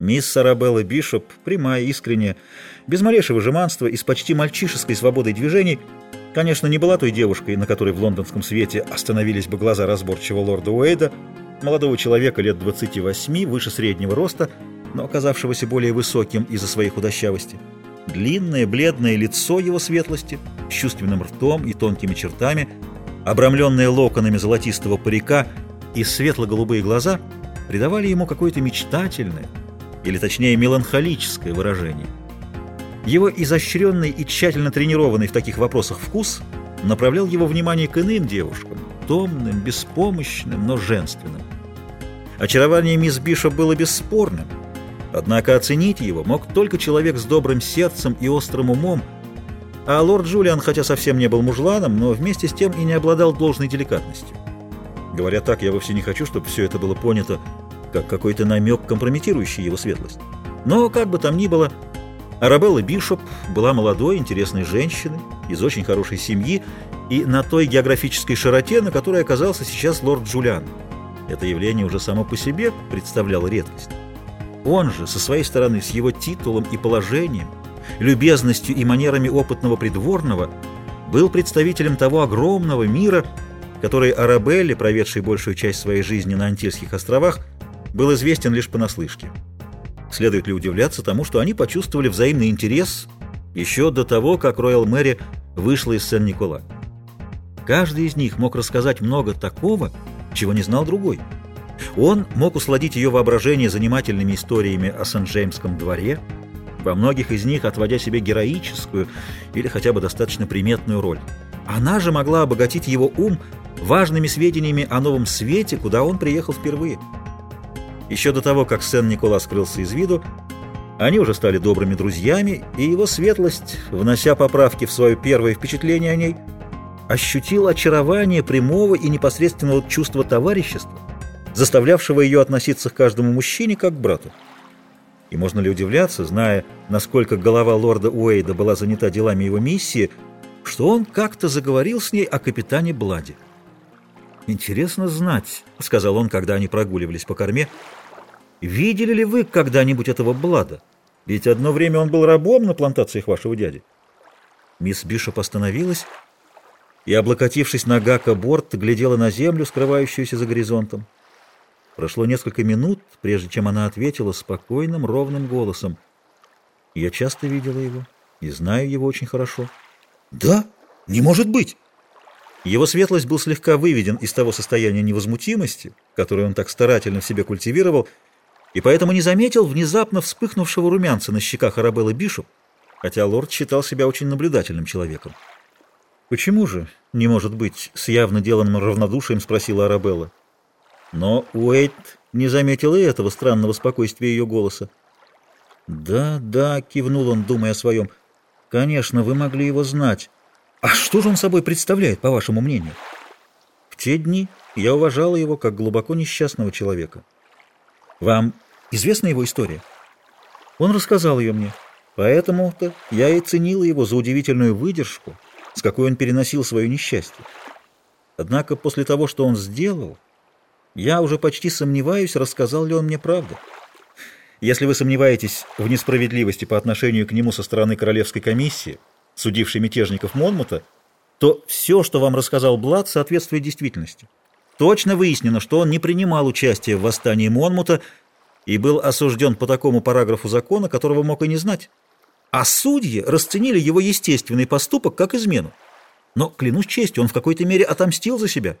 Мисс Арабелла Бишоп, прямая, искренняя, без малейшего жеманства и с почти мальчишеской свободой движений, конечно, не была той девушкой, на которой в лондонском свете остановились бы глаза разборчивого лорда Уэйда, молодого человека лет 28, выше среднего роста, но оказавшегося более высоким из-за своей худощавости. Длинное, бледное лицо его светлости, с чувственным ртом и тонкими чертами, обрамленное локонами золотистого парика и светло-голубые глаза придавали ему какое-то мечтательное, или точнее меланхолическое выражение. Его изощренный и тщательно тренированный в таких вопросах вкус направлял его внимание к иным девушкам, томным, беспомощным, но женственным. Очарование мисс Бишоп было бесспорным, однако оценить его мог только человек с добрым сердцем и острым умом, а лорд Джулиан, хотя совсем не был мужланом, но вместе с тем и не обладал должной деликатностью. Говоря так, я вовсе не хочу, чтобы все это было понято как какой-то намек, компрометирующий его светлость. Но, как бы там ни было, Арабелла Бишоп была молодой, интересной женщиной, из очень хорошей семьи и на той географической широте, на которой оказался сейчас лорд Джулиан. Это явление уже само по себе представляло редкость. Он же, со своей стороны, с его титулом и положением, любезностью и манерами опытного придворного, был представителем того огромного мира, который Арабелле, проведшей большую часть своей жизни на Антильских островах, был известен лишь понаслышке. Следует ли удивляться тому, что они почувствовали взаимный интерес еще до того, как Роyal Мэри вышла из Сен-Никола. Каждый из них мог рассказать много такого, чего не знал другой. Он мог усладить ее воображение занимательными историями о Сент-Джеймском дворе, во многих из них отводя себе героическую или хотя бы достаточно приметную роль. Она же могла обогатить его ум важными сведениями о новом свете, куда он приехал впервые. Еще до того, как Сен-Никола скрылся из виду, они уже стали добрыми друзьями, и его светлость, внося поправки в свое первое впечатление о ней, ощутил очарование прямого и непосредственного чувства товарищества, заставлявшего ее относиться к каждому мужчине как к брату. И можно ли удивляться, зная, насколько голова лорда Уэйда была занята делами его миссии, что он как-то заговорил с ней о капитане Бладе. «Интересно знать», — сказал он, когда они прогуливались по корме, — «видели ли вы когда-нибудь этого Блада? Ведь одно время он был рабом на плантациях вашего дяди». Мисс Бишоп остановилась и, облокотившись на Гака борт, глядела на землю, скрывающуюся за горизонтом. Прошло несколько минут, прежде чем она ответила спокойным, ровным голосом. «Я часто видела его и знаю его очень хорошо». «Да? Не может быть!» Его светлость был слегка выведен из того состояния невозмутимости, которое он так старательно в себе культивировал, и поэтому не заметил внезапно вспыхнувшего румянца на щеках Арабеллы Бишоп, хотя лорд считал себя очень наблюдательным человеком. «Почему же, не может быть, с явно деланным равнодушием?» — спросила Арабелла. Но Уэйт не заметил и этого странного спокойствия ее голоса. «Да, да», — кивнул он, думая о своем, — «конечно, вы могли его знать». А что же он собой представляет, по вашему мнению? В те дни я уважала его как глубоко несчастного человека. Вам известна его история? Он рассказал ее мне. Поэтому-то я и ценила его за удивительную выдержку, с какой он переносил свое несчастье. Однако после того, что он сделал, я уже почти сомневаюсь, рассказал ли он мне правду. Если вы сомневаетесь в несправедливости по отношению к нему со стороны Королевской комиссии, судивший мятежников Монмута, то все, что вам рассказал Блад, соответствует действительности. Точно выяснено, что он не принимал участия в восстании Монмута и был осужден по такому параграфу закона, которого мог и не знать. А судьи расценили его естественный поступок как измену. Но, клянусь честью, он в какой-то мере отомстил за себя.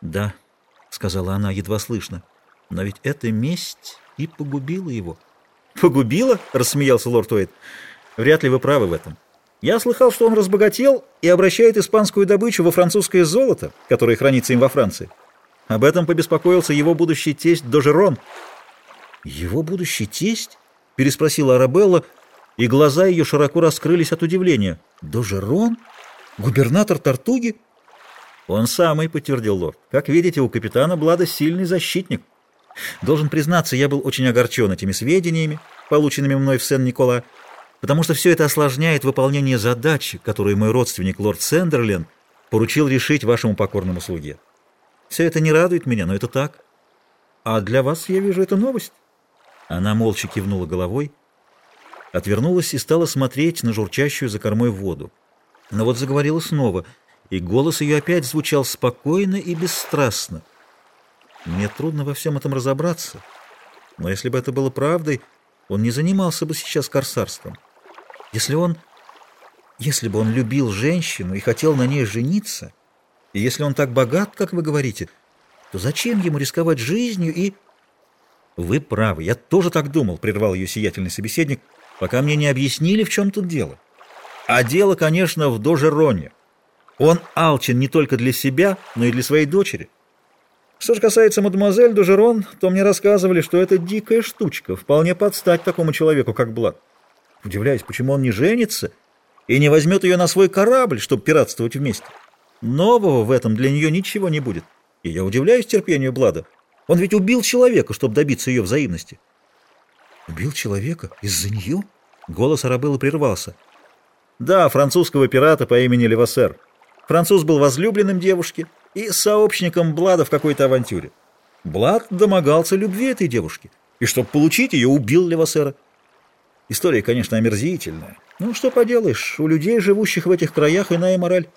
«Да», — сказала она едва слышно, — «но ведь эта месть и погубила его». «Погубила?» — рассмеялся лорд Уэйт. «Вряд ли вы правы в этом». Я слыхал, что он разбогател и обращает испанскую добычу во французское золото, которое хранится им во Франции. Об этом побеспокоился его будущий тесть Дожерон. «Его будущий тесть?» — переспросила Арабелла, и глаза ее широко раскрылись от удивления. «Дожерон? Губернатор Тартуги?» «Он самый», — подтвердил лорд. «Как видите, у капитана Блада сильный защитник. Должен признаться, я был очень огорчен этими сведениями, полученными мной в Сен-Никола потому что все это осложняет выполнение задачи, которую мой родственник лорд Сендерлен поручил решить вашему покорному слуге. Все это не радует меня, но это так. А для вас, я вижу, это новость. Она молча кивнула головой, отвернулась и стала смотреть на журчащую за кормой воду. Но вот заговорила снова, и голос ее опять звучал спокойно и бесстрастно. Мне трудно во всем этом разобраться, но если бы это было правдой, он не занимался бы сейчас корсарством. Если он... Если бы он любил женщину и хотел на ней жениться, и если он так богат, как вы говорите, то зачем ему рисковать жизнью и... Вы правы, я тоже так думал, прервал ее сиятельный собеседник, пока мне не объяснили, в чем тут дело. А дело, конечно, в Дожероне. Он алчен не только для себя, но и для своей дочери. Что же касается мадемуазель Дожерон, то мне рассказывали, что это дикая штучка, вполне подстать такому человеку, как Блад. Удивляюсь, почему он не женится и не возьмет ее на свой корабль, чтобы пиратствовать вместе. Нового в этом для нее ничего не будет. И я удивляюсь терпению Блада. Он ведь убил человека, чтобы добиться ее взаимности. Убил человека? Из-за нее? Голос Арабеллы прервался. Да, французского пирата по имени Левасер. Француз был возлюбленным девушки и сообщником Блада в какой-то авантюре. Блад домогался любви этой девушки, и чтобы получить ее, убил Левасера. История, конечно, омерзительная. Ну, что поделаешь, у людей, живущих в этих краях, иная мораль.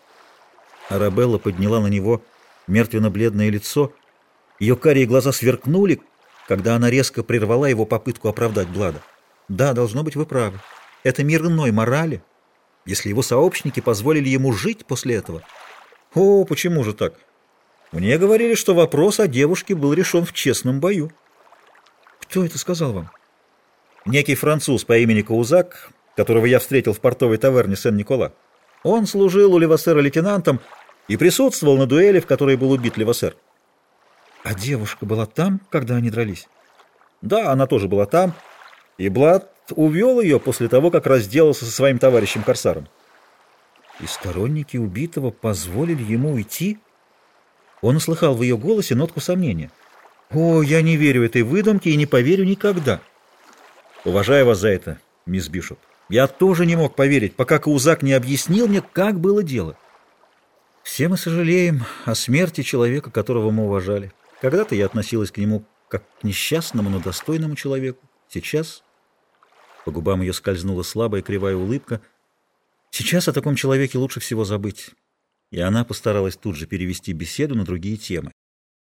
Арабелла подняла на него мертвенно-бледное лицо. Ее карие глаза сверкнули, когда она резко прервала его попытку оправдать Блада. «Да, должно быть, вы правы. Это мир иной морали, если его сообщники позволили ему жить после этого». «О, почему же так? Мне говорили, что вопрос о девушке был решен в честном бою». «Кто это сказал вам?» «Некий француз по имени Каузак, которого я встретил в портовой таверне Сен-Никола. Он служил у Левасера лейтенантом, и присутствовал на дуэли, в которой был убит Левасер. А девушка была там, когда они дрались? Да, она тоже была там, и Блад увел ее после того, как разделался со своим товарищем-корсаром. И сторонники убитого позволили ему уйти? Он услыхал в ее голосе нотку сомнения. «О, я не верю этой выдумке и не поверю никогда!» «Уважаю вас за это, мисс Бишоп. Я тоже не мог поверить, пока Каузак не объяснил мне, как было дело». Все мы сожалеем о смерти человека, которого мы уважали. Когда-то я относилась к нему как к несчастному, но достойному человеку. Сейчас по губам ее скользнула слабая кривая улыбка. Сейчас о таком человеке лучше всего забыть. И она постаралась тут же перевести беседу на другие темы.